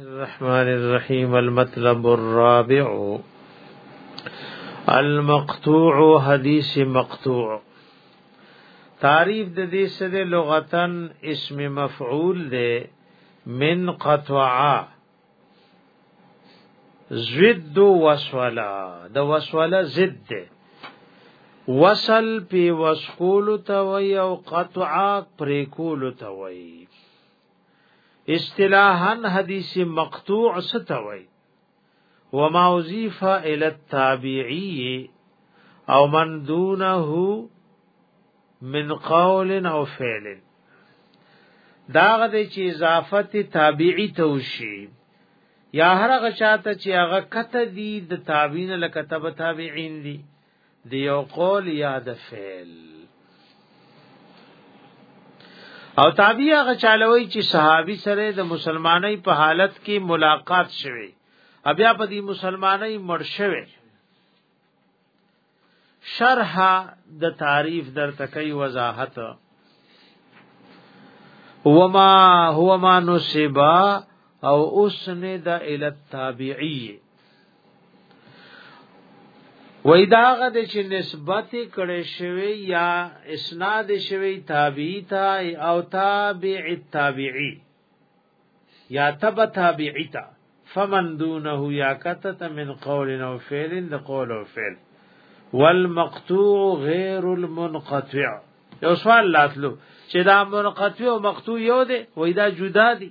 الرحمن الرحیم المطلب الرابع المقطوع حدیث مقطوع تعریف د دې سره لغتن اسم مفعول دی من قطعا زد وسولا د وسولا زد دی وصل پی وسکول تا وی او قطعا پریکول تا وی اصطلاحا حدیث مقطوع ستوي وما اضيف الى التابعي او من دونه من قول او فعل داغه د چې اضافت تابعی توشي یا هر هغه چاته چې هغه کته دي د تابعین لکه تب تابعین دي دی یو قول یا د فعل او تابع هغه چالووي چې صحابي سره د مسلمانۍ په حالت کې ملاقات شوه بیا په دې مسلمانۍ مړ شوه شرح د تعریف در تکي وضاحت وما هو ما نسبا او اسند الى التابعی وای داغه د چې نسبت کړي شوی یا اسناد شوی تابعی تا او تابع التابعی یا تبع تابعی تا فمن دونه یا کتت من قول او فعل د قول او فعل والمقطوع غیر المنقطع یو سوال لاتلو چې دا منقطع او مقطوع یو دی وای دا جدا دی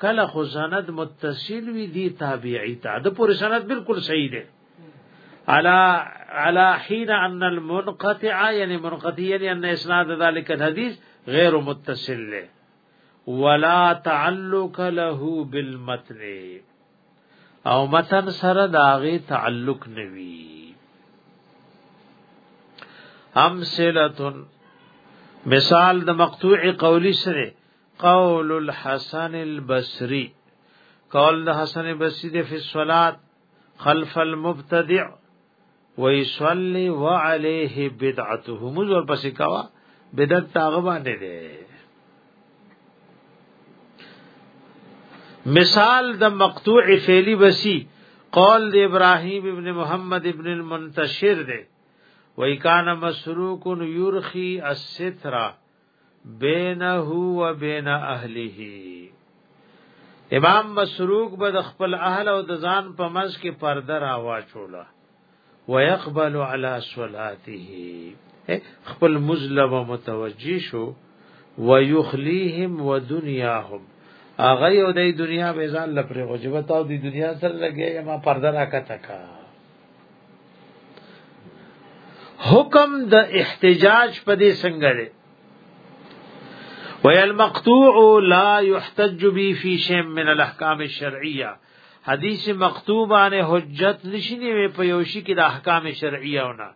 کله خو سند متصل وی دی تابعی تا د پوری سند بالکل صحیح دی علا علا حين ان المنقطع یعنی منقطع یعنی ان اسناد ذلك الحديث غیر متصل له ولا تعلق له بالمتن او متن سره داغه تعلق نوی امثله مثال د مقطوع قولی سره قول الحسن البصري قول د حسن بصري د فی الصلات خلف المبتدع ويصلي وعليه بدعته موږ ورپسې کاوه بدعت هغه باندې ده مثال د مقطوع فعلی بسی قول د ابراهیم ابن محمد ابن المنتشر ده وای کان مسروق یرخی السترا بینه و بین اهله امام مسروق به د خپل اهل او د ځان په منځ کې پرده را واچوله ويقبل على صلاته خپل مزلب متوجی شو ويخليهم ودنياهم اغه یو د دنیا به ځان لپاره غوجبه تاو د دنیا سره لګي ما پرده راکته کا حکم د احتجاج په دې څنګه دی ويل مقطوع لا يحتج به في شيء من الاحکام الشرعيه حدیث مکتوبانه حجت نشینی په یوشي کې د احکام شرعیه ونه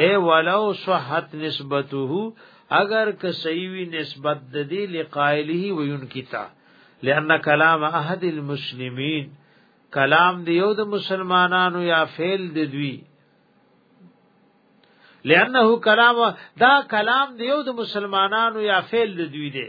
اے ولو صحت نسبته اگر که صحیح وی نسبت د دې لقائله وین کیتا لئن کلام احد المسلمین کلام دی یو د مسلمانانو یا فعل دی دوی لانه کلام دا کلام دی یو د مسلمانانو یا فعل دی دوی دی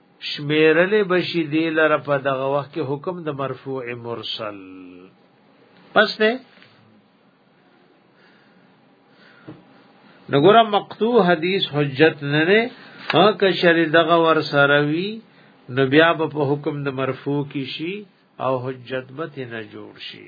شمیرلې بشي دی لره په دغه وخت کې حکم د مرفوع مرسل پس نه نګور مقطوع حدیث حجت نه نه هغه شری دغه ور سره وی نو بیا په حکم د مرفوع کې شي او حجت بت نه جوړ شي